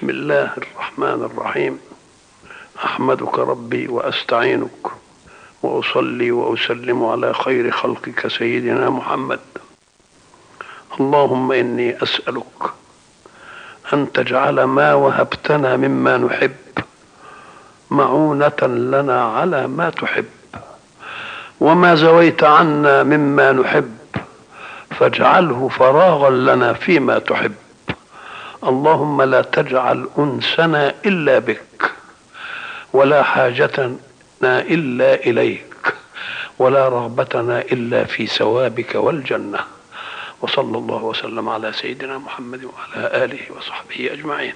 بسم الله الرحمن الرحيم. أحمدك ربي وأستعينك وأصلي وأسلم على خير خلقك سيدنا محمد. اللهم إني أسألك أن تجعل ما وهبتنا مما نحب معونة لنا على ما تحب وما زويت عنا مما نحب فاجعله فراغا لنا فيما تحب. اللهم لا تجعل أنسنا إلا بك ولا حاجتنا إلا إليك ولا رغبتنا إلا في ثوابك والجنة. وصلى الله وسلم على سيدنا محمد وعلى آله وصحبه أجمعين.